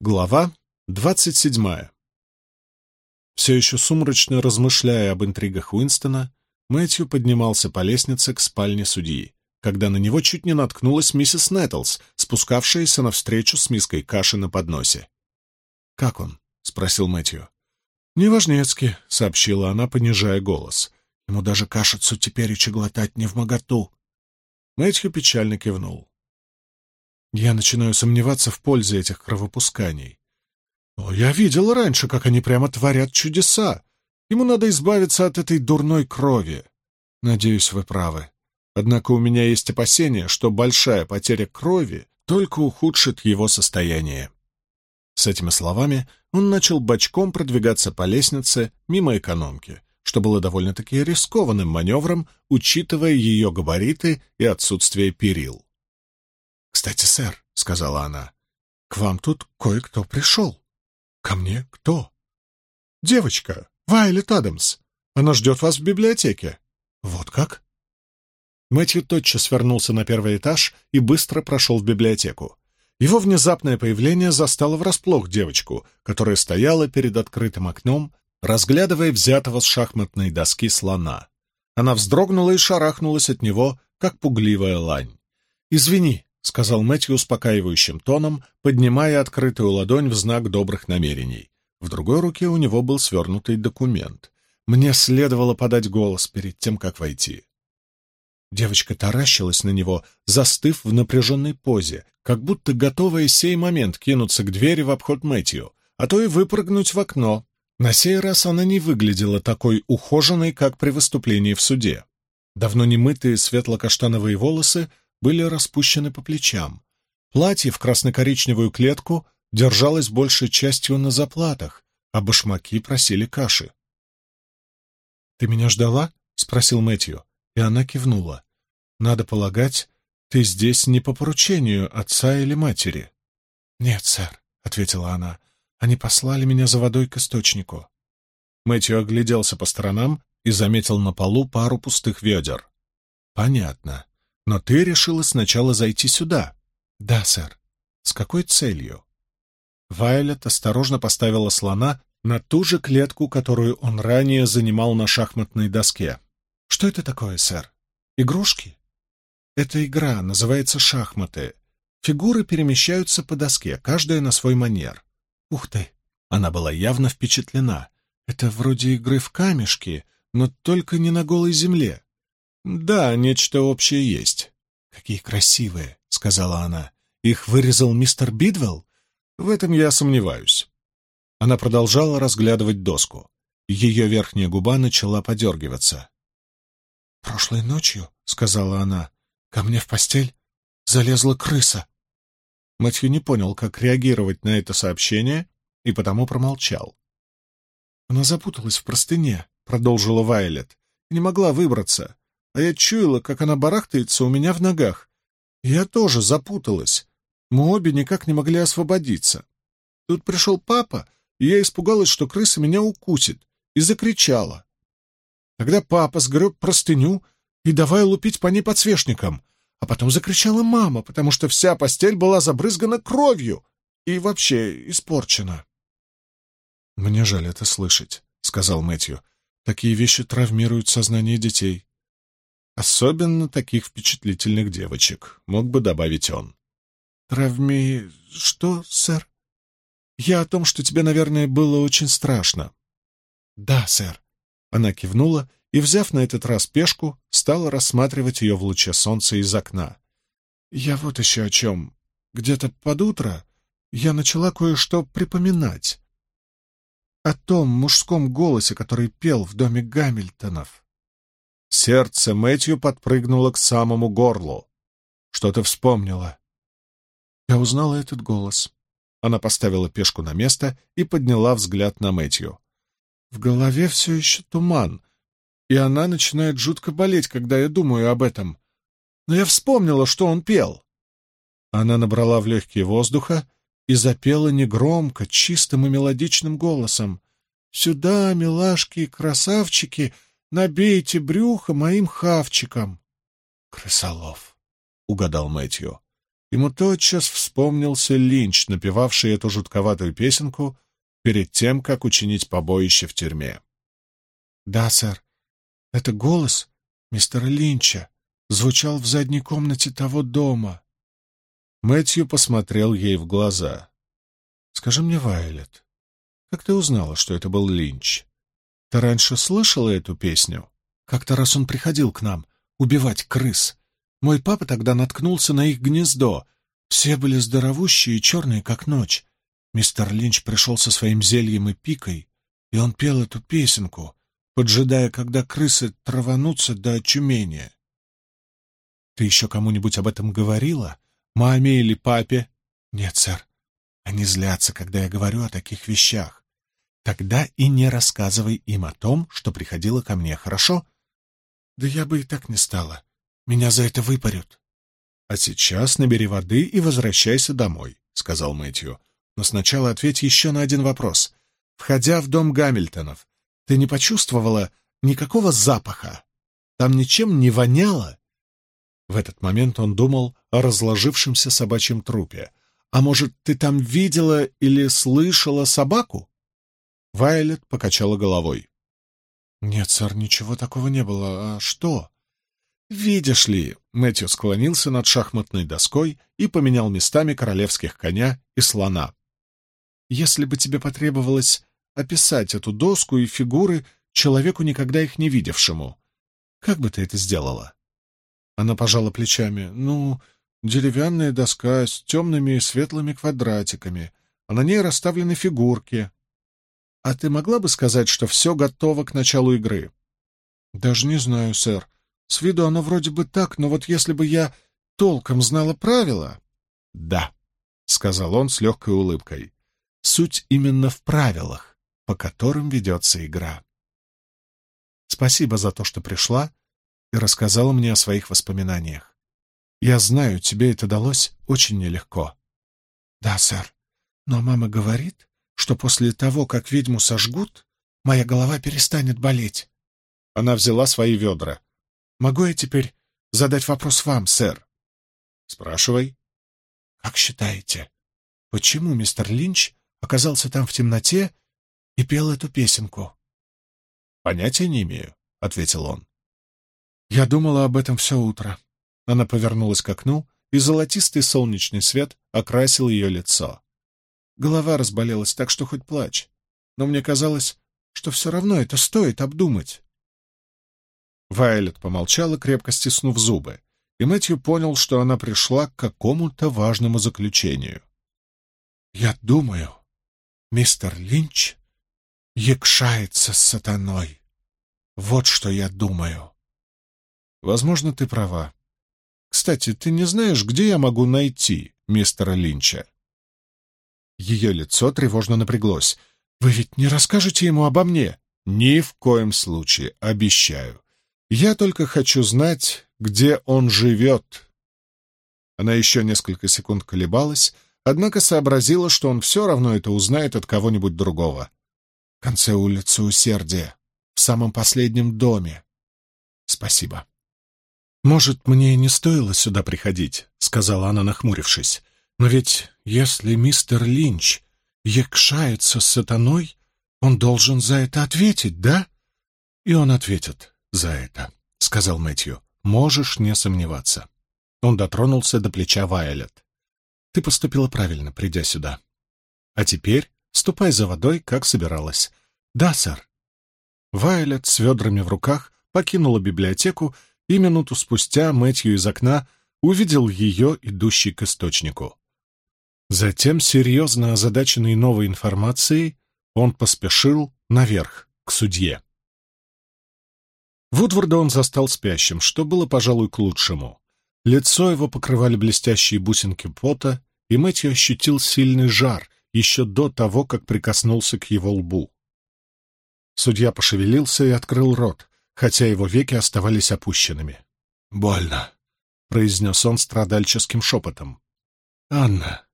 Глава двадцать седьмая. Все еще сумрачно размышляя об интригах Уинстона, Мэтью поднимался по лестнице к спальне судьи, когда на него чуть не наткнулась миссис Нэттлс, спускавшаяся навстречу с миской каши на подносе. «Как он?» — спросил Мэтью. «Неважнецки», — сообщила она, понижая голос. «Ему даже кашицу теперь и глотать не в моготу». Мэтью печально кивнул. Я начинаю сомневаться в пользе этих кровопусканий. О, я видел раньше, как они прямо творят чудеса. Ему надо избавиться от этой дурной крови. Надеюсь, вы правы. Однако у меня есть опасение, что большая потеря крови только ухудшит его состояние. С этими словами он начал бочком продвигаться по лестнице мимо экономки, что было довольно-таки рискованным маневром, учитывая ее габариты и отсутствие перил. «Кстати, сэр», — сказала она, — «к вам тут кое-кто пришел». «Ко мне? Кто?» «Девочка, Вайлет Адамс. Она ждет вас в библиотеке». «Вот как?» Мэтью тотчас вернулся на первый этаж и быстро прошел в библиотеку. Его внезапное появление застало врасплох девочку, которая стояла перед открытым окном, разглядывая взятого с шахматной доски слона. Она вздрогнула и шарахнулась от него, как пугливая лань. «Извини», — сказал Мэтью успокаивающим тоном, поднимая открытую ладонь в знак добрых намерений. В другой руке у него был свернутый документ. Мне следовало подать голос перед тем, как войти. Девочка таращилась на него, застыв в напряженной позе, как будто готовая сей момент кинуться к двери в обход Мэтью, а то и выпрыгнуть в окно. На сей раз она не выглядела такой ухоженной, как при выступлении в суде. Давно немытые светло-каштановые волосы были распущены по плечам. Платье в красно-коричневую клетку держалось большей частью на заплатах, а башмаки просили каши. «Ты меня ждала?» — спросил Мэтью, и она кивнула. «Надо полагать, ты здесь не по поручению отца или матери?» «Нет, сэр», — ответила она, — «они послали меня за водой к источнику». Мэтью огляделся по сторонам и заметил на полу пару пустых ведер. «Понятно. Но ты решила сначала зайти сюда. Да, сэр. С какой целью? Вайлет осторожно поставила слона на ту же клетку, которую он ранее занимал на шахматной доске. Что это такое, сэр? Игрушки? Эта игра называется шахматы. Фигуры перемещаются по доске, каждая на свой манер. Ух ты! Она была явно впечатлена. Это вроде игры в камешки, но только не на голой земле. «Да, нечто общее есть». «Какие красивые», — сказала она. «Их вырезал мистер Бидвелл?» «В этом я сомневаюсь». Она продолжала разглядывать доску. Ее верхняя губа начала подергиваться. «Прошлой ночью», — сказала она, — «ко мне в постель залезла крыса». Матью не понял, как реагировать на это сообщение, и потому промолчал. «Она запуталась в простыне», — продолжила Вайлет, — «не могла выбраться а я чуяла, как она барахтается у меня в ногах. Я тоже запуталась. Мы обе никак не могли освободиться. Тут пришел папа, и я испугалась, что крыса меня укусит, и закричала. Тогда папа сгреб простыню и давай лупить по ней подсвечником, а потом закричала мама, потому что вся постель была забрызгана кровью и вообще испорчена. «Мне жаль это слышать», — сказал Мэтью. «Такие вещи травмируют сознание детей». Особенно таких впечатлительных девочек, мог бы добавить он. «Травми... что, сэр?» «Я о том, что тебе, наверное, было очень страшно». «Да, сэр». Она кивнула и, взяв на этот раз пешку, стала рассматривать ее в луче солнца из окна. «Я вот еще о чем. Где-то под утро я начала кое-что припоминать. О том мужском голосе, который пел в доме Гамильтонов. Сердце Мэтью подпрыгнуло к самому горлу. Что-то вспомнила. Я узнала этот голос. Она поставила пешку на место и подняла взгляд на Мэтью. В голове все еще туман, и она начинает жутко болеть, когда я думаю об этом. Но я вспомнила, что он пел. Она набрала в легкие воздуха и запела негромко, чистым и мелодичным голосом. «Сюда, милашки и красавчики!» Набейте брюхо моим хавчиком. — Крысолов, — угадал Мэтью. ему тотчас вспомнился Линч, напевавший эту жутковатую песенку перед тем, как учинить побоище в тюрьме. «Да, сэр, это голос мистера Линча звучал в задней комнате того дома». Мэтью посмотрел ей в глаза. «Скажи мне, Вайлет, как ты узнала, что это был Линч? Ты раньше слышала эту песню?» «Как-то раз он приходил к нам убивать крыс. Мой папа тогда наткнулся на их гнездо. Все были здоровущие и черные, как ночь. Мистер Линч пришел со своим зельем и пикой, и он пел эту песенку, поджидая, когда крысы траванутся до очумения. Ты еще кому-нибудь об этом говорила? Маме или папе? Нет, сэр. Они злятся, когда я говорю о таких вещах. Тогда и не рассказывай им о том, что приходило ко мне, хорошо? Да я бы и так не стала. Меня за это выпарют. — А сейчас набери воды и возвращайся домой, — сказал Мэтью. — Но сначала ответь еще на один вопрос. Входя в дом Гамильтонов, ты не почувствовала никакого запаха? Там ничем не воняло? В этот момент он думал о разложившемся собачьем трупе. «А может, ты там видела или слышала собаку?» Вайлет покачала головой. «Нет, сэр, ничего такого не было. А что?» «Видишь ли...» — Мэтью склонился над шахматной доской и поменял местами королевских коня и слона. «Если бы тебе потребовалось описать эту доску и фигуры человеку, никогда их не видевшему, как бы ты это сделала?» Она пожала плечами. «Ну, деревянная доска с темными и светлыми квадратиками, а на ней расставлены фигурки. А ты могла бы сказать, что все готово к началу игры?» «Даже не знаю, сэр. С виду оно вроде бы так, но вот если бы я толком знала правила...» «Да», — сказал он с легкой улыбкой. «Суть именно в правилах, по которым ведется игра. Спасибо за то, что пришла и рассказала мне о своих воспоминаниях. Я знаю, тебе это далось очень нелегко. — Да, сэр. Но мама говорит, что после того, как ведьму сожгут, моя голова перестанет болеть. Она взяла свои ведра. — Могу я теперь задать вопрос вам, сэр? — Спрашивай. — Как считаете, почему мистер Линч оказался там в темноте и пел эту песенку? — Понятия не имею, — ответил он. Я думала об этом все утро. Она повернулась к окну, и золотистый солнечный свет окрасил ее лицо. Голова разболелась так, что хоть плачь. Но мне казалось, что все равно это стоит обдумать. Вайлет помолчала, крепко стиснув зубы, и Мэтью понял, что она пришла к какому-то важному заключению. «Я думаю, мистер Линч якшается с сатаной. Вот что я думаю». Возможно, ты права. Кстати, ты не знаешь, где я могу найти мистера Линча?» Ее лицо тревожно напряглось. «Вы ведь не расскажете ему обо мне?» «Ни в коем случае, обещаю. Я только хочу знать, где он живет». Она еще несколько секунд колебалась, однако сообразила, что он все равно это узнает от кого-нибудь другого. «В конце улицы Усердия, в самом последнем доме. Спасибо». «Может, мне не стоило сюда приходить», — сказала она, нахмурившись. «Но ведь если мистер Линч якшается с сатаной, он должен за это ответить, да?» «И он ответит за это», — сказал Мэтью. «Можешь не сомневаться». Он дотронулся до плеча Вайолет. «Ты поступила правильно, придя сюда. А теперь ступай за водой, как собиралась». «Да, сэр». Вайолет с ведрами в руках покинула библиотеку и минуту спустя Мэтью из окна увидел ее, идущей к источнику. Затем, серьезно озадаченный новой информацией, он поспешил наверх, к судье. Вудворда он застал спящим, что было, пожалуй, к лучшему. Лицо его покрывали блестящие бусинки пота, и Мэтью ощутил сильный жар еще до того, как прикоснулся к его лбу. Судья пошевелился и открыл рот, хотя его веки оставались опущенными. «Больно», — произнес он страдальческим шепотом. «Анна,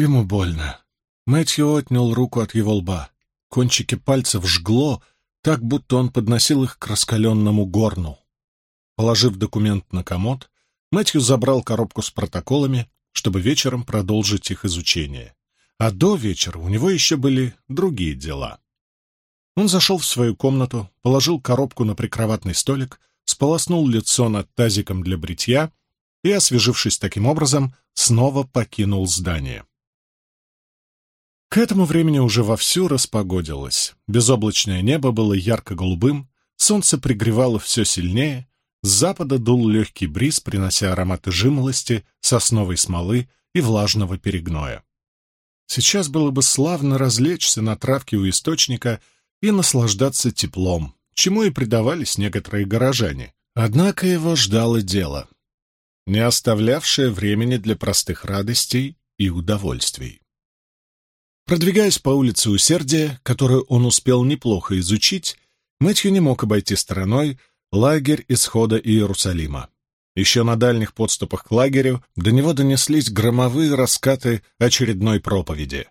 ему больно». Мэтью отнял руку от его лба. Кончики пальцев жгло, так будто он подносил их к раскаленному горну. Положив документ на комод, Мэтью забрал коробку с протоколами, чтобы вечером продолжить их изучение. А до вечера у него еще были другие дела. Он зашел в свою комнату, положил коробку на прикроватный столик, сполоснул лицо над тазиком для бритья и, освежившись таким образом, снова покинул здание. К этому времени уже вовсю распогодилось. Безоблачное небо было ярко-голубым, солнце пригревало все сильнее, с запада дул легкий бриз, принося ароматы жимолости, сосновой смолы и влажного перегноя. Сейчас было бы славно развлечься на травке у источника и наслаждаться теплом, чему и предавались некоторые горожане. Однако его ждало дело, не оставлявшее времени для простых радостей и удовольствий. Продвигаясь по улице Усердия, которую он успел неплохо изучить, Мэтью не мог обойти стороной лагерь исхода Иерусалима. Еще на дальних подступах к лагерю до него донеслись громовые раскаты очередной проповеди.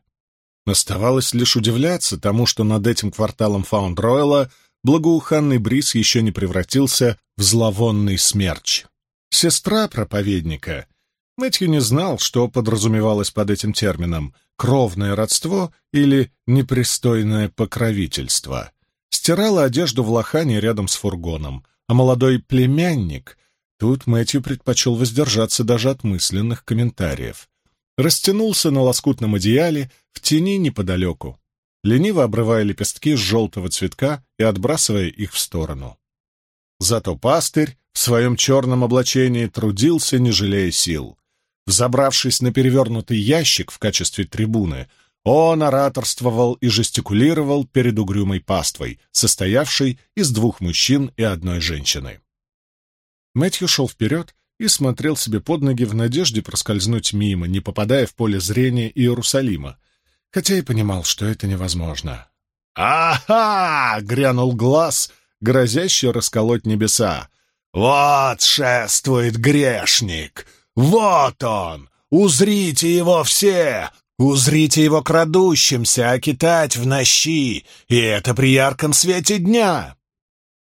Оставалось лишь удивляться тому, что над этим кварталом Фаунд-Ройла благоуханный бриз еще не превратился в зловонный смерч. Сестра проповедника. Мэтью не знал, что подразумевалось под этим термином — кровное родство или непристойное покровительство. Стирала одежду в лохане рядом с фургоном, а молодой племянник... Тут Мэтью предпочел воздержаться даже от мысленных комментариев. Растянулся на лоскутном одеяле в тени неподалеку, лениво обрывая лепестки с желтого цветка и отбрасывая их в сторону. Зато пастырь в своем черном облачении трудился, не жалея сил. Взобравшись на перевернутый ящик в качестве трибуны, он ораторствовал и жестикулировал перед угрюмой паствой, состоявшей из двух мужчин и одной женщины. Мэтью шел вперед и смотрел себе под ноги в надежде проскользнуть мимо, не попадая в поле зрения Иерусалима, хотя и понимал, что это невозможно. «Ага!» — грянул глаз, грозящий расколоть небеса. «Вот шествует грешник! Вот он! Узрите его все! Узрите его крадущимся, а китать в нощи, и это при ярком свете дня!»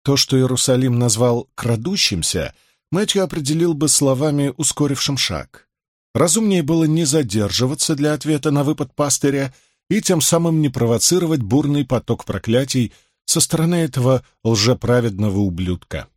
То, что Иерусалим назвал «крадущимся», Мэтью определил бы словами «ускорившим шаг». Разумнее было не задерживаться для ответа на выпад пастыря и тем самым не провоцировать бурный поток проклятий со стороны этого лжеправедного ублюдка.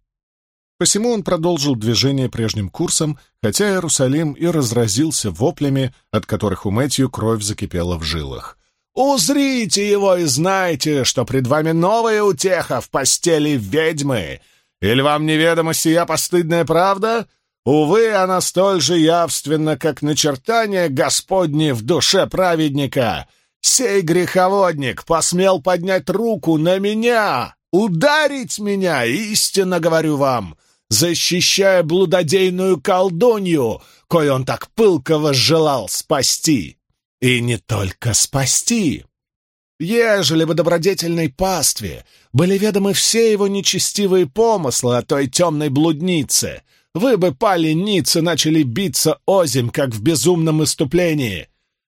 Посему он продолжил движение прежним курсом, хотя Иерусалим и разразился воплями, от которых у Мэтью кровь закипела в жилах. «Узрите его и знайте, что пред вами новая утеха в постели ведьмы! Или вам неведома сия постыдная правда? Увы, она столь же явственна, как начертание Господне в душе праведника! Сей греховодник посмел поднять руку на меня, ударить меня, истинно говорю вам!» Защищая блудодейную колдунью, кой он так пылко желал спасти. И не только спасти. Ежели бы добродетельной пастве были ведомы все его нечестивые помыслы о той темной блуднице, вы бы пали ниц и начали биться озимь, как в безумном иступлении.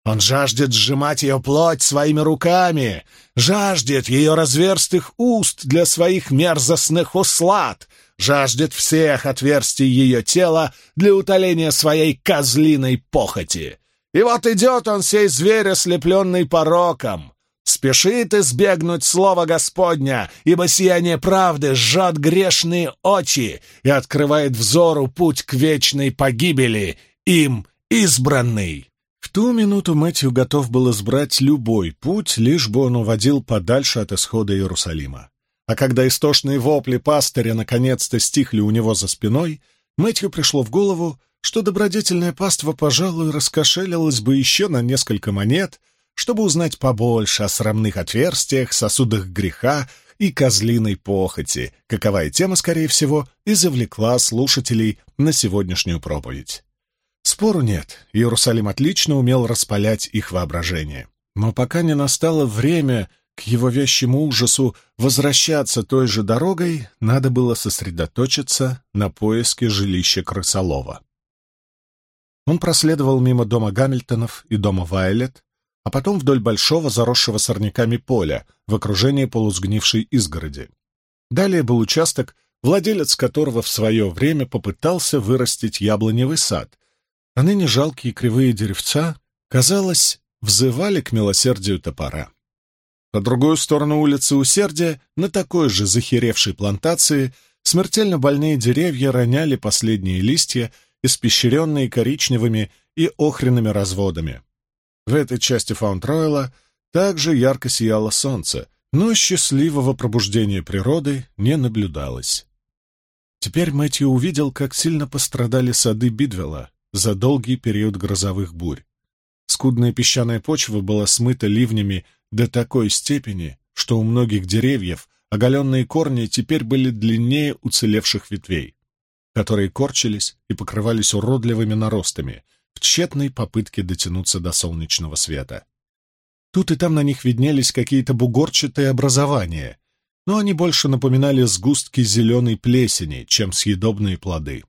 Он жаждет сжимать ее плоть своими руками, жаждет ее разверстых уст для своих мерзостных услад, жаждет всех отверстий ее тела для утоления своей козлиной похоти. И вот идет он, сей зверь, ослепленный пороком, спешит избегнуть слова Господня, ибо сияние правды сжет грешные очи и открывает взору путь к вечной погибели, им избранный. В ту минуту Мэтью готов был избрать любой путь, лишь бы он уводил подальше от исхода Иерусалима. А когда истошные вопли пастыря наконец-то стихли у него за спиной, Мэтью пришло в голову, что добродетельная паства, пожалуй, раскошелилась бы еще на несколько монет, чтобы узнать побольше о срамных отверстиях, сосудах греха и козлиной похоти, каковая тема, скорее всего, и завлекла слушателей на сегодняшнюю проповедь. Спору нет, Иерусалим отлично умел распалять их воображение. Но пока не настало время к его вещему ужасу возвращаться той же дорогой, надо было сосредоточиться на поиске жилища крысолова. Он проследовал мимо дома Гамильтонов и дома Вайлет, а потом вдоль большого заросшего сорняками поля в окружении полусгнившей изгороди. Далее был участок, владелец которого в свое время попытался вырастить яблоневый сад, а ныне жалкие кривые деревца, казалось, взывали к милосердию топора. По другую сторону улицы Усердия, на такой же захеревшей плантации, смертельно больные деревья роняли последние листья, испещренные коричневыми и охренными разводами. В этой части Фаунд-Ройла также ярко сияло солнце, но счастливого пробуждения природы не наблюдалось. Теперь Мэтью увидел, как сильно пострадали сады Бидвелла за долгий период грозовых бурь. Скудная песчаная почва была смыта ливнями до такой степени, что у многих деревьев оголенные корни теперь были длиннее уцелевших ветвей, которые корчились и покрывались уродливыми наростами в тщетной попытке дотянуться до солнечного света. Тут и там на них виднелись какие-то бугорчатые образования, но они больше напоминали сгустки зеленой плесени, чем съедобные плоды.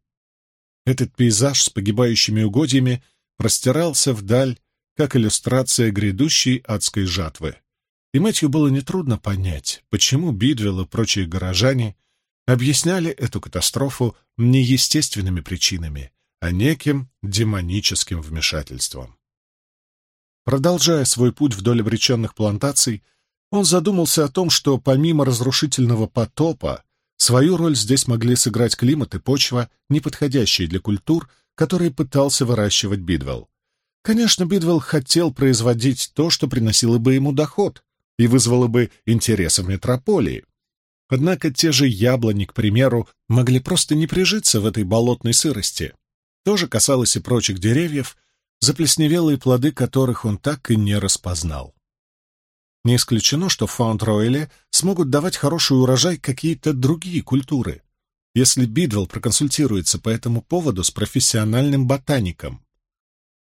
Этот пейзаж с погибающими угодьями простирался вдаль, как иллюстрация грядущей адской жатвы. И Мэтью было нетрудно понять, почему Бидвелл и прочие горожане объясняли эту катастрофу не естественными причинами, а неким демоническим вмешательством. Продолжая свой путь вдоль обреченных плантаций, он задумался о том, что помимо разрушительного потопа, свою роль здесь могли сыграть климат и почва, не подходящие для культур, которые пытался выращивать Бидвелл. Конечно, Бидвелл хотел производить то, что приносило бы ему доход и вызвало бы интересы в метрополии. Однако те же яблони, к примеру, могли просто не прижиться в этой болотной сырости. То же касалось и прочих деревьев, заплесневелые плоды которых он так и не распознал. Не исключено, что в Фаунд-Ройле смогут давать хороший урожай какие-то другие культуры, если Бидвелл проконсультируется по этому поводу с профессиональным ботаником.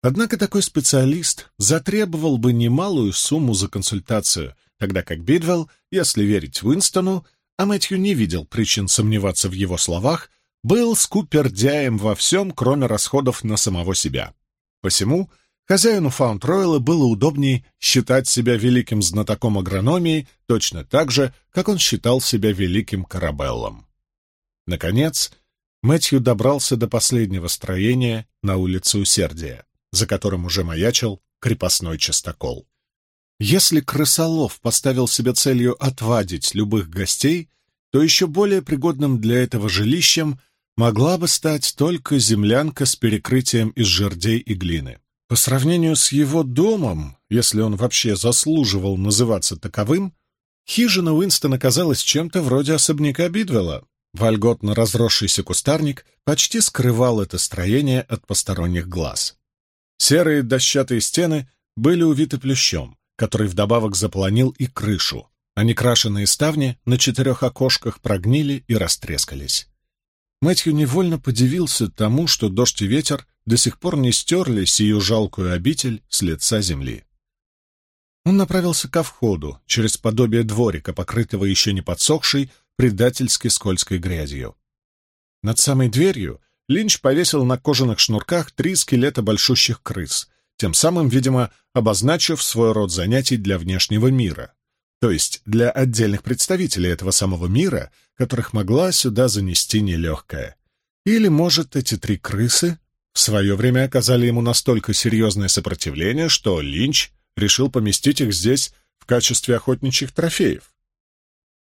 Однако такой специалист затребовал бы немалую сумму за консультацию, тогда как Бидвелл, если верить Уинстону, а Мэтью не видел причин сомневаться в его словах, был скупердяем во всем, кроме расходов на самого себя. Посему хозяину Фаунд-Ройла было удобнее считать себя великим знатоком агрономии точно так же, как он считал себя великим Карабеллом. Наконец, Мэтью добрался до последнего строения на улице Усердия, за которым уже маячил крепостной частокол. Если крысолов поставил себе целью отвадить любых гостей, то еще более пригодным для этого жилищем могла бы стать только землянка с перекрытием из жердей и глины. По сравнению с его домом, если он вообще заслуживал называться таковым, хижина Уинстона казалась чем-то вроде особняка Бидвелла. Вольготно разросшийся кустарник почти скрывал это строение от посторонних глаз. Серые дощатые стены были увиты плющом, который вдобавок заполонил и крышу, а некрашенные ставни на четырех окошках прогнили и растрескались. Мэтью невольно подивился тому, что дождь и ветер до сих пор не стерли сию жалкую обитель с лица земли. Он направился ко входу, через подобие дворика, покрытого еще не подсохшей, предательски скользкой грязью. Над самой дверью Линч повесил на кожаных шнурках три скелета большущих крыс, тем самым, видимо, обозначив свой род занятий для внешнего мира то есть для отдельных представителей этого самого мира, которых могла сюда занести нелегкая. Или, может, эти три крысы в свое время оказали ему настолько серьезное сопротивление, что Линч решил поместить их здесь в качестве охотничьих трофеев.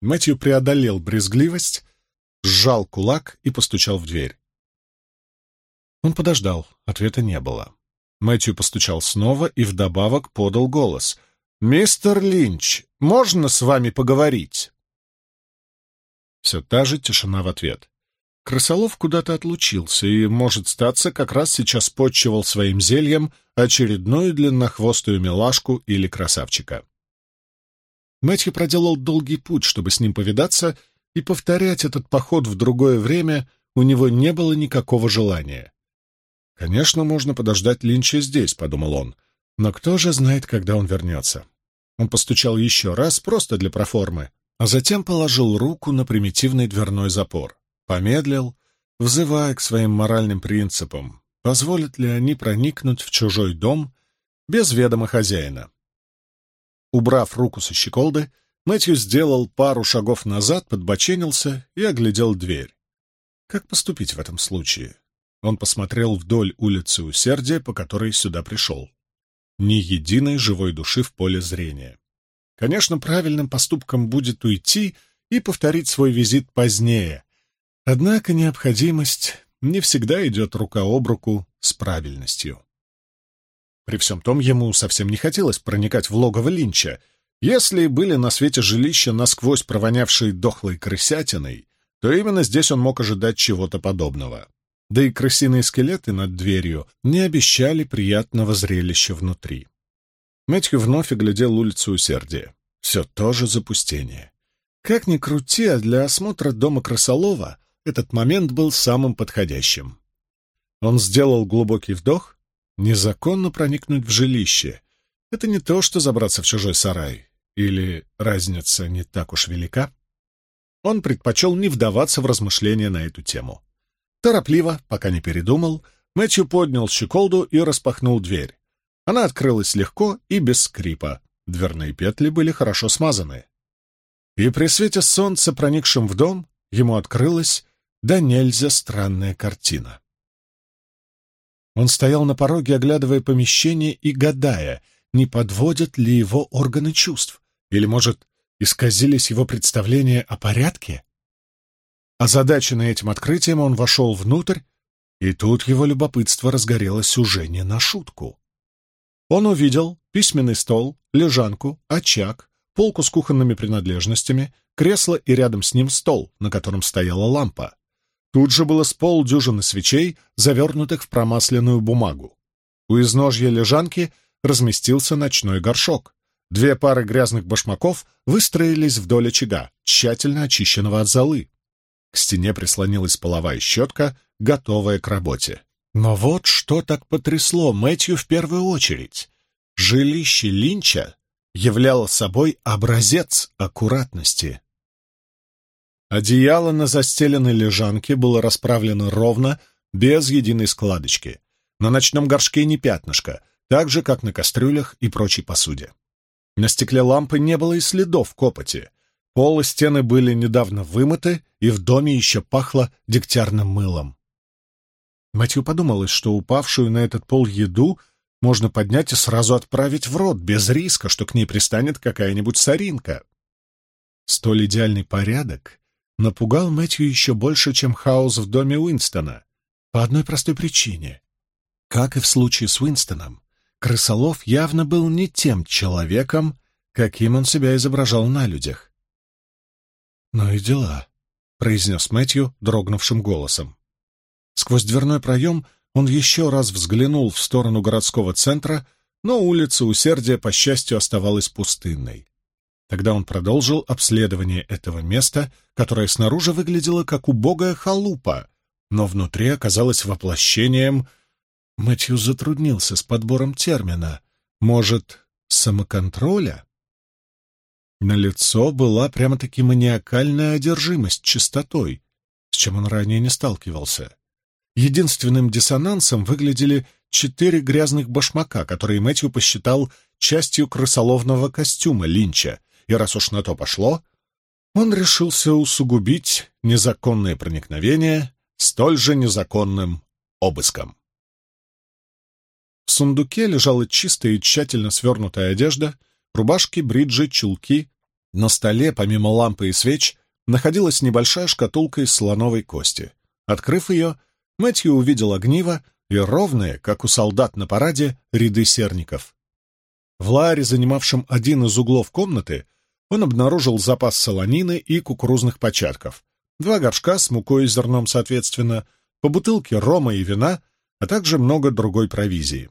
Мэтью преодолел брезгливость, сжал кулак и постучал в дверь. Он подождал, ответа не было. Мэтью постучал снова и вдобавок подал голос — «Мистер Линч, можно с вами поговорить?» Все та же тишина в ответ. Крысолов куда-то отлучился и, может статься, как раз сейчас подчивал своим зельем очередную длиннохвостую милашку или красавчика. Мэтью проделал долгий путь, чтобы с ним повидаться, и повторять этот поход в другое время у него не было никакого желания. «Конечно, можно подождать Линча здесь», — подумал он, — но кто же знает, когда он вернется? Он постучал еще раз, просто для проформы, а затем положил руку на примитивный дверной запор. Помедлил, взывая к своим моральным принципам, позволят ли они проникнуть в чужой дом без ведома хозяина. Убрав руку со щеколды, Мэтью сделал пару шагов назад, подбоченился и оглядел дверь. Как поступить в этом случае? Он посмотрел вдоль улицы Усердия, по которой сюда пришел. Ни единой живой души в поле зрения. Конечно, правильным поступком будет уйти и повторить свой визит позднее. Однако необходимость не всегда идет рука об руку с правильностью. При всем том, ему совсем не хотелось проникать в логово Линча. Если были на свете жилища, насквозь провонявшие дохлой крысятиной, то именно здесь он мог ожидать чего-то подобного. Да и крысиные скелеты над дверью не обещали приятного зрелища внутри. Мэтью вновь оглядел улицу Усердия. Все то же запустение. Как ни крути, а для осмотра дома крысолова этот момент был самым подходящим. Он сделал глубокий вдох Незаконно проникнуть в жилище — это не то, что забраться в чужой сарай. Или разница не так уж велика? Он предпочел не вдаваться в размышления на эту тему. Торопливо, пока не передумал, Мэтью поднял щеколду и распахнул дверь. Она открылась легко и без скрипа. Дверные петли были хорошо смазаны. И при свете солнца, проникшем в дом, ему открылась да нельзя странная картина. Он стоял на пороге, оглядывая помещение и гадая, не подводят ли его органы чувств, или, может, исказились его представления о порядке? Озадаченный этим открытием, он вошел внутрь, и тут его любопытство разгорелось уже не на шутку. Он увидел письменный стол, лежанку, очаг, полку с кухонными принадлежностями, кресло и рядом с ним стол, на котором стояла лампа. Тут же было с полдюжины свечей, завернутых в промасленную бумагу. У изножья лежанки разместился ночной горшок. Две пары грязных башмаков выстроились вдоль очага, тщательно очищенного от золы. К стене прислонилась половая щетка, готовая к работе. Но вот что так потрясло Мэтью в первую очередь. Жилище Линча являло собой образец аккуратности. Одеяло на застеленной лежанке было расправлено ровно, без единой складочки. На ночном горшке не пятнышко, так же, как на кастрюлях и прочей посуде. На стекле лампы не было и следов копоти. Пол и стены были недавно вымыты, и в доме еще пахло дегтярным мылом. Матью подумалось, что упавшую на этот пол еду можно поднять и сразу отправить в рот, без риска, что к ней пристанет какая-нибудь соринка. Столь идеальный порядок напугал Мэтью еще больше, чем хаос в доме Уинстона. По одной простой причине. Как и в случае с Уинстоном, крысолов явно был не тем человеком, каким он себя изображал на людях. «Ну и дела», — произнес Мэтью дрогнувшим голосом. Сквозь дверной проем он еще раз взглянул в сторону городского центра, но улица Усердия, по счастью, оставалась пустынной. Тогда он продолжил обследование этого места, которое снаружи выглядело как убогая халупа, но внутри оказалось воплощением... Мэтью затруднился с подбором термина. Может, самоконтроля? На лицо была прямо-таки маниакальная одержимость чистотой, с чем он ранее не сталкивался. Единственным диссонансом выглядели четыре грязных башмака, которые Мэтью посчитал частью крысоловного костюма Линча, и раз уж на то пошло, он решился усугубить незаконное проникновение столь же незаконным обыском. В сундуке лежала чистая и тщательно свернутая одежда, рубашки, бриджи, чулки. На столе, помимо лампы и свеч, находилась небольшая шкатулка из слоновой кости. Открыв ее, Мэтью увидел огниво и ровные, как у солдат на параде, ряды серников. В ларе, занимавшем один из углов комнаты, он обнаружил запас солонины и кукурузных початков, два горшка с мукой и зерном, соответственно, по бутылке рома и вина, а также много другой провизии.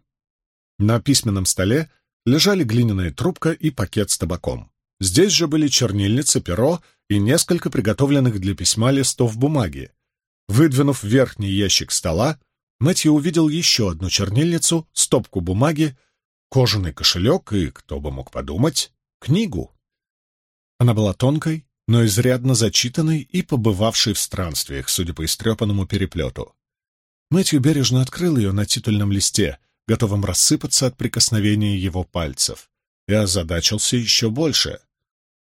На письменном столе лежали глиняная трубка и пакет с табаком. Здесь же были чернильница, перо и несколько приготовленных для письма листов бумаги. Выдвинув верхний ящик стола, Мэтью увидел еще одну чернильницу, стопку бумаги, кожаный кошелек и, кто бы мог подумать, книгу. Она была тонкой, но изрядно зачитанной и побывавшей в странствиях, судя по истрепанному переплету. Мэтью бережно открыл ее на титульном листе, готовым рассыпаться от прикосновения его пальцев, и озадачился еще больше.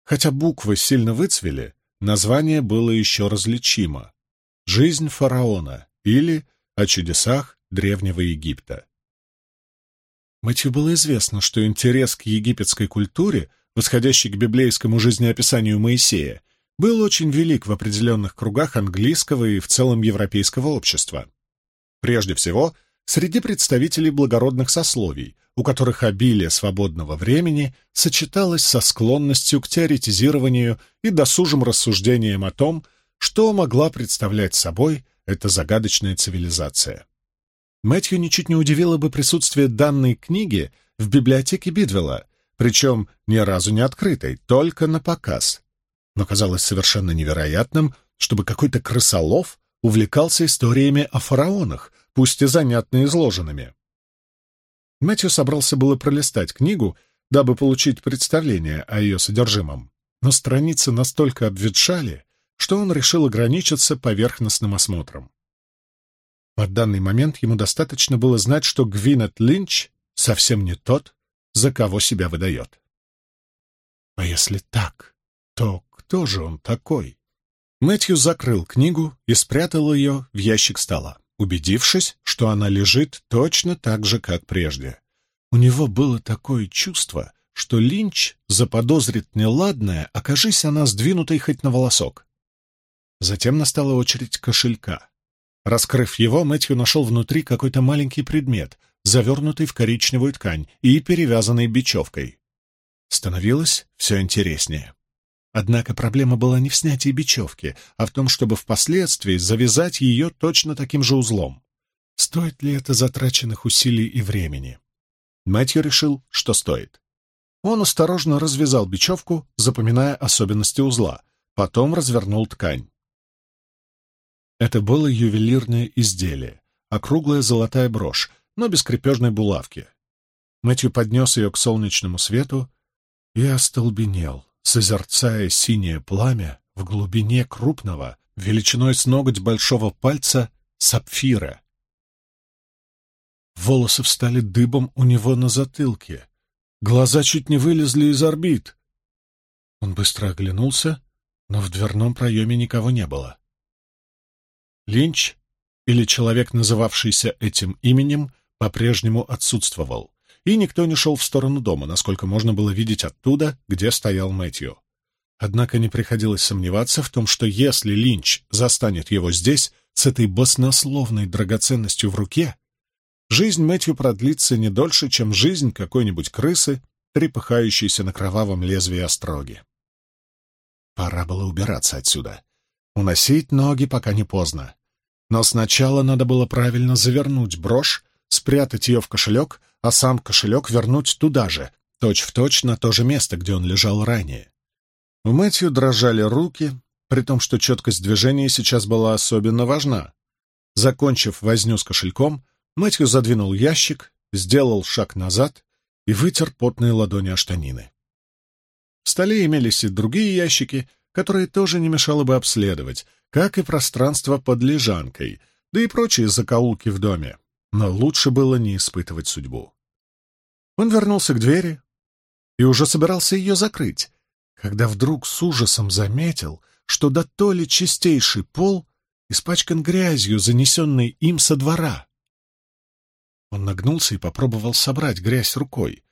Хотя буквы сильно выцвели, название было еще различимо. «Жизнь фараона» или о чудесах Древнего Египта. Мэтью было известно, что интерес к египетской культуре, восходящий к библейскому жизнеописанию Моисея, был очень велик в определенных кругах английского и в целом европейского общества. Прежде всего, среди представителей благородных сословий, у которых обилие свободного времени сочеталось со склонностью к теоретизированию и досужим рассуждениям о том, что могла представлять собой эта загадочная цивилизация. Мэтью ничуть не удивило бы присутствие данной книги в библиотеке Бидвелла, причем ни разу не открытой, только на показ. Но казалось совершенно невероятным, чтобы какой-то крысолов увлекался историями о фараонах, пусть и занятно изложенными. Мэтью собрался было пролистать книгу, дабы получить представление о ее содержимом, но страницы настолько обветшали, что он решил ограничиться поверхностным осмотром. В данный момент ему достаточно было знать, что Гвинет Линч совсем не тот, за кого себя выдает. А если так, то кто же он такой? Мэтью закрыл книгу и спрятал ее в ящик стола убедившись, что она лежит точно так же, как прежде. У него было такое чувство, что Линч заподозрит неладное, окажись она сдвинутой хоть на волосок. Затем настала очередь кошелька. Раскрыв его, Мэтью нашел внутри какой-то маленький предмет, завернутый в коричневую ткань и перевязанный бечевкой. Становилось все интереснее. Однако проблема была не в снятии бечевки, а в том, чтобы впоследствии завязать ее точно таким же узлом. Стоит ли это затраченных усилий и времени? Мэтью решил, что стоит. Он осторожно развязал бечевку, запоминая особенности узла, потом развернул ткань. Это было ювелирное изделие, округлая золотая брошь, но без крепежной булавки. Мэтью поднес ее к солнечному свету и остолбенел созерцая синее пламя в глубине крупного, величиной с ноготь большого пальца, сапфира. Волосы встали дыбом у него на затылке. Глаза чуть не вылезли из орбит. Он быстро оглянулся, но в дверном проеме никого не было. Линч, или человек, называвшийся этим именем, по-прежнему отсутствовал и никто не шел в сторону дома, насколько можно было видеть оттуда, где стоял Мэтью. Однако не приходилось сомневаться в том, что если Линч застанет его здесь, с этой баснословной драгоценностью в руке, жизнь Мэтью продлится не дольше, чем жизнь какой-нибудь крысы, трепыхающейся на кровавом лезвии остроги. Пора было убираться отсюда. Уносить ноги, пока не поздно. Но сначала надо было правильно завернуть брошь, спрятать ее в кошелек, а сам кошелек вернуть туда же, точь-в-точь точь на то же место, где он лежал ранее. У Мэтью дрожали руки, при том, что четкость движения сейчас была особенно важна. Закончив возню с кошельком, Мэтью задвинул ящик, сделал шаг назад и вытер потные ладони о штанины. В столе имелись и другие ящики, которые тоже не мешало бы обследовать, как и пространство под лежанкой, да и прочие закоулки в доме но лучше было не испытывать судьбу. Он вернулся к двери и уже собирался ее закрыть, когда вдруг с ужасом заметил, что до то ли чистейший пол испачкан грязью, занесенной им со двора. Он нагнулся и попробовал собрать грязь рукой.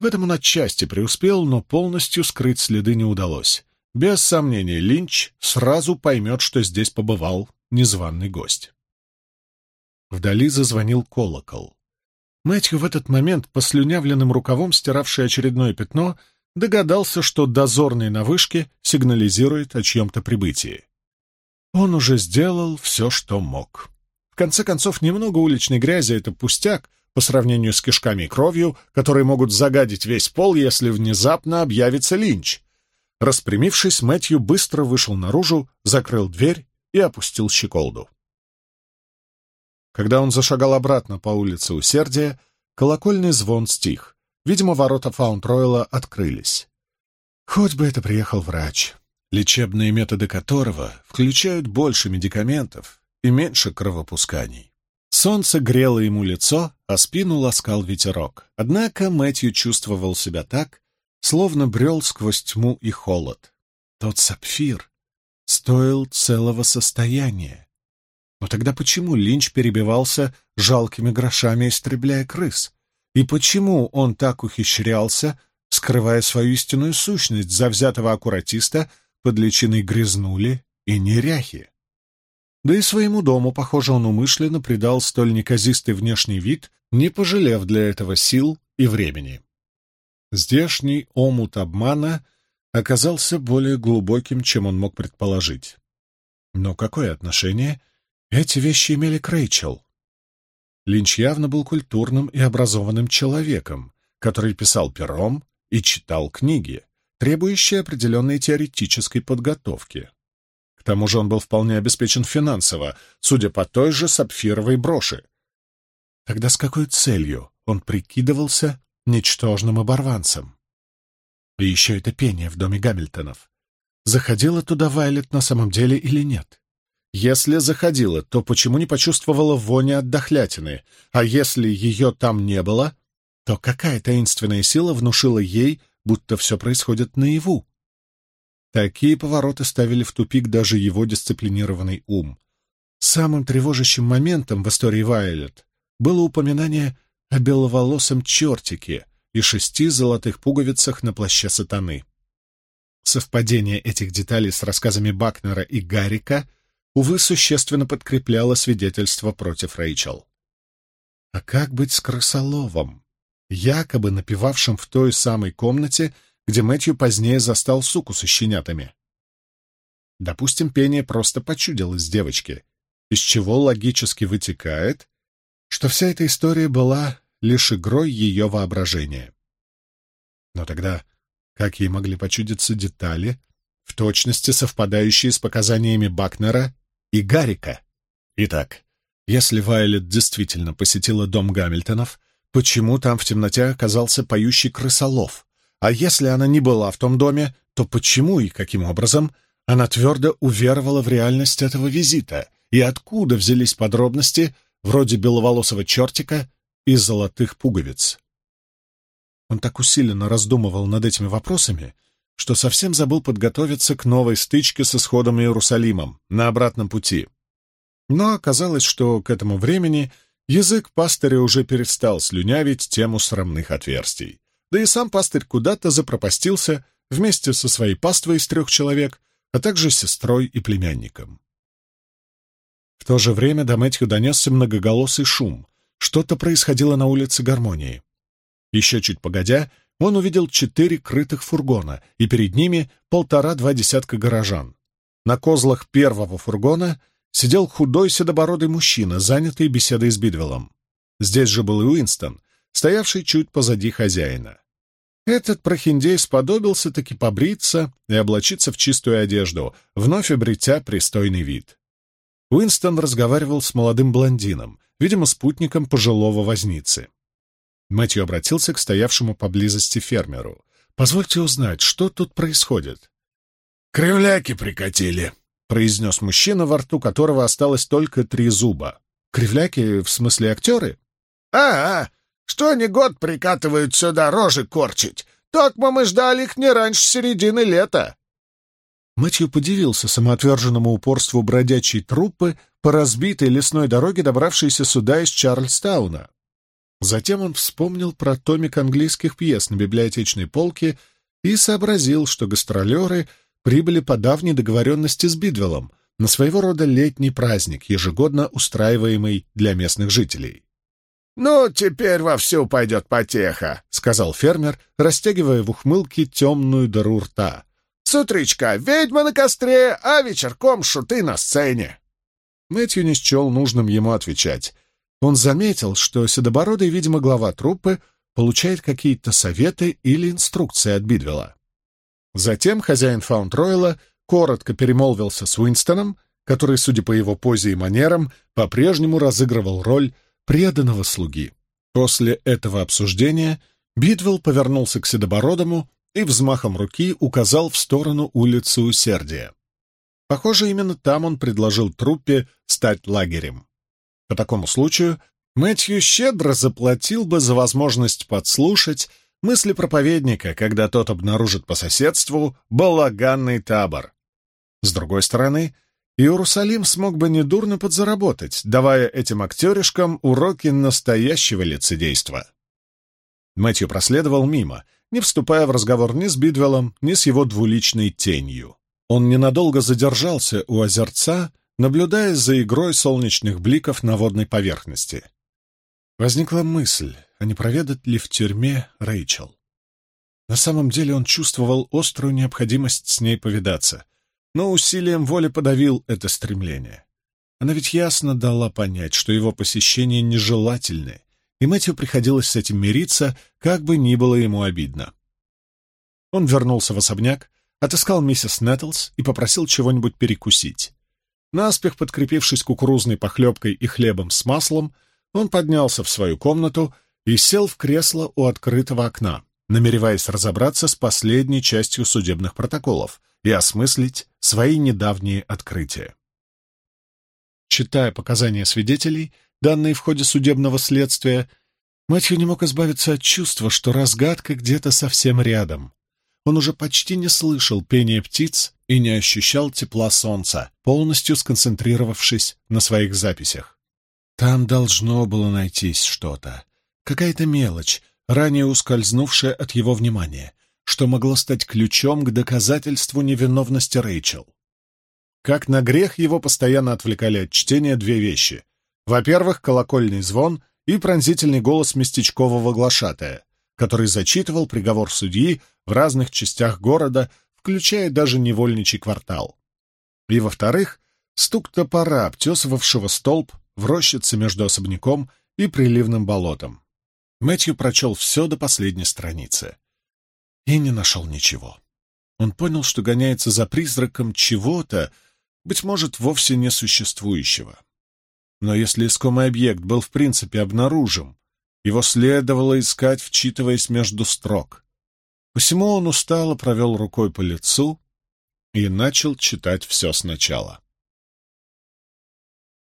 В этом он отчасти преуспел, но полностью скрыть следы не удалось. Без сомнения, Линч сразу поймет, что здесь побывал незваный гость. Вдали зазвонил колокол. Мэтью в этот момент, послюнявленным рукавом, стиравший очередное пятно, догадался, что дозорный на вышке сигнализирует о чьем-то прибытии. Он уже сделал все, что мог. В конце концов, немного уличной грязи — это пустяк по сравнению с кишками и кровью, которые могут загадить весь пол, если внезапно объявится линч. Распрямившись, Мэтью быстро вышел наружу, закрыл дверь и опустил щеколду. Когда он зашагал обратно по улице Усердия, колокольный звон стих. Видимо, ворота Фаунд-Ройла открылись. Хоть бы это приехал врач, лечебные методы которого включают больше медикаментов и меньше кровопусканий. Солнце грело ему лицо, а спину ласкал ветерок. Однако Мэтью чувствовал себя так, словно брел сквозь тьму и холод. Тот сапфир стоил целого состояния. Но тогда почему Линч перебивался жалкими грошами, истребляя крыс? И почему он так ухищрялся, скрывая свою истинную сущность завзятого аккуратиста под личиной грязнули и неряхи? Да и своему дому, похоже, он умышленно придал столь неказистый внешний вид, не пожалев для этого сил и времени. Здешний омут обмана оказался более глубоким, чем он мог предположить. Но какое отношение эти вещи имели к Рэйчел? Линч явно был культурным и образованным человеком, который писал пером и читал книги, требующие определенной теоретической подготовки. К тому же он был вполне обеспечен финансово, судя по той же сапфировой броши. Тогда с какой целью он прикидывался ничтожным оборванцем? И еще это пение в доме Гамильтонов. Заходила туда Вайлет на самом деле или нет? Если заходила, то почему не почувствовала вони от дохлятины? А если ее там не было, то какая таинственная сила внушила ей, будто все происходит наяву? Такие повороты ставили в тупик даже его дисциплинированный ум. Самым тревожащим моментом в истории Вайлет было упоминание о беловолосом чертике и шести золотых пуговицах на плаще сатаны. Совпадение этих деталей с рассказами Бакнера и Гаррика — увы, существенно подкрепляло свидетельство против Рэйчел. А как быть с крысоловом, якобы напевавшим в той самой комнате, где Мэтью позднее застал суку со щенятами? Допустим, пение просто почудилось девочке, из чего логически вытекает, что вся эта история была лишь игрой ее воображения. Но тогда как ей могли почудиться детали, в точности совпадающие с показаниями Бакнера и Гарика. Итак, если Вайлет действительно посетила дом Гамильтонов, почему там в темноте оказался поющий крысолов? А если она не была в том доме, то почему и каким образом она твердо уверовала в реальность этого визита? И откуда взялись подробности вроде беловолосого чертика и золотых пуговиц? Он так усиленно раздумывал над этими вопросами, что совсем забыл подготовиться к новой стычке с исходом Иерусалимом на обратном пути. Но оказалось, что к этому времени язык пастыря уже перестал слюнявить тему срамных отверстий. Да и сам пастырь куда-то запропастился вместе со своей паствой из трех человек, а также сестрой и племянником. В то же время до Мэтью донесся многоголосый шум. Что-то происходило на улице Гармонии. Еще чуть погодя, он увидел четыре крытых фургона, и перед ними полтора-два десятка горожан. На козлах первого фургона сидел худой седобородый мужчина, занятый беседой с Бидвеллом. Здесь же был и Уинстон, стоявший чуть позади хозяина. Этот прохиндей сподобился таки побриться и облачиться в чистую одежду, вновь обретя пристойный вид. Уинстон разговаривал с молодым блондином, видимо, спутником пожилого возницы. Мэтью обратился к стоявшему поблизости фермеру. «Позвольте узнать, что тут происходит?» «Кривляки прикатили», — произнес мужчина, во рту которого осталось только три зуба. «Кривляки, в смысле актеры?» «А, а что они год прикатывают сюда рожи корчить? Так мы ждали их не раньше середины лета». Мэтью подивился самоотверженному упорству бродячей труппы по разбитой лесной дороге, добравшейся сюда из Чарльстауна. Затем он вспомнил про томик английских пьес на библиотечной полке и сообразил, что гастролеры прибыли по давней договоренности с Бидвеллом на своего рода летний праздник, ежегодно устраиваемый для местных жителей. «Ну, теперь вовсю пойдет потеха», — сказал фермер, растягивая в ухмылке темную дыру рта. «С утречка ведьма на костре, а вечерком шуты на сцене». Мэтью не счел нужным ему отвечать. Он заметил, что седобородый, видимо, глава труппы, получает какие-то советы или инструкции от Бидвелла. Затем хозяин Фаунд-Ройла коротко перемолвился с Уинстоном, который, судя по его позе и манерам, по-прежнему разыгрывал роль преданного слуги. После этого обсуждения Бидвелл повернулся к Седобородому и взмахом руки указал в сторону улицы Усердия. Похоже, именно там он предложил труппе стать лагерем. По такому случаю Мэтью щедро заплатил бы за возможность подслушать мысли проповедника, когда тот обнаружит по соседству балаганный табор. С другой стороны, Иерусалим смог бы недурно подзаработать, давая этим актеришкам уроки настоящего лицедейства. Мэтью проследовал мимо, не вступая в разговор ни с Бидвеллом, ни с его двуличной тенью. Он ненадолго задержался у озерца, наблюдая за игрой солнечных бликов на водной поверхности. Возникла мысль, а не проведать ли в тюрьме Рэйчел. На самом деле он чувствовал острую необходимость с ней повидаться, но усилием воли подавил это стремление. Она ведь ясно дала понять, что его посещения нежелательны, и Мэтью приходилось с этим мириться, как бы ни было ему обидно. Он вернулся в особняк, отыскал миссис Нэттлс и попросил чего-нибудь перекусить. Наспех подкрепившись кукурузной похлебкой и хлебом с маслом, он поднялся в свою комнату и сел в кресло у открытого окна, намереваясь разобраться с последней частью судебных протоколов и осмыслить свои недавние открытия. Читая показания свидетелей, данные в ходе судебного следствия, Мэтью не мог избавиться от чувства, что разгадка где-то совсем рядом. Он уже почти не слышал пения птиц и не ощущал тепла солнца, полностью сконцентрировавшись на своих записях. Там должно было найтись что-то, какая-то мелочь, ранее ускользнувшее от его внимания, что могло стать ключом к доказательству невиновности Рэйчел. Как на грех его постоянно отвлекали от чтения две вещи. Во-первых, колокольный звон и пронзительный голос местечкового глашатая, который зачитывал приговор судьи в разных частях города, включая даже невольничий квартал. И, во-вторых, стук топора, обтесывавшего столб в рощице между особняком и приливным болотом. Мэтью прочел все до последней страницы. И не нашел ничего. Он понял, что гоняется за призраком чего-то, быть может, вовсе не существующего. Но если искомый объект был в принципе обнаружим, его следовало искать, вчитываясь между строк. Посему он устало провел рукой по лицу и начал читать все сначала.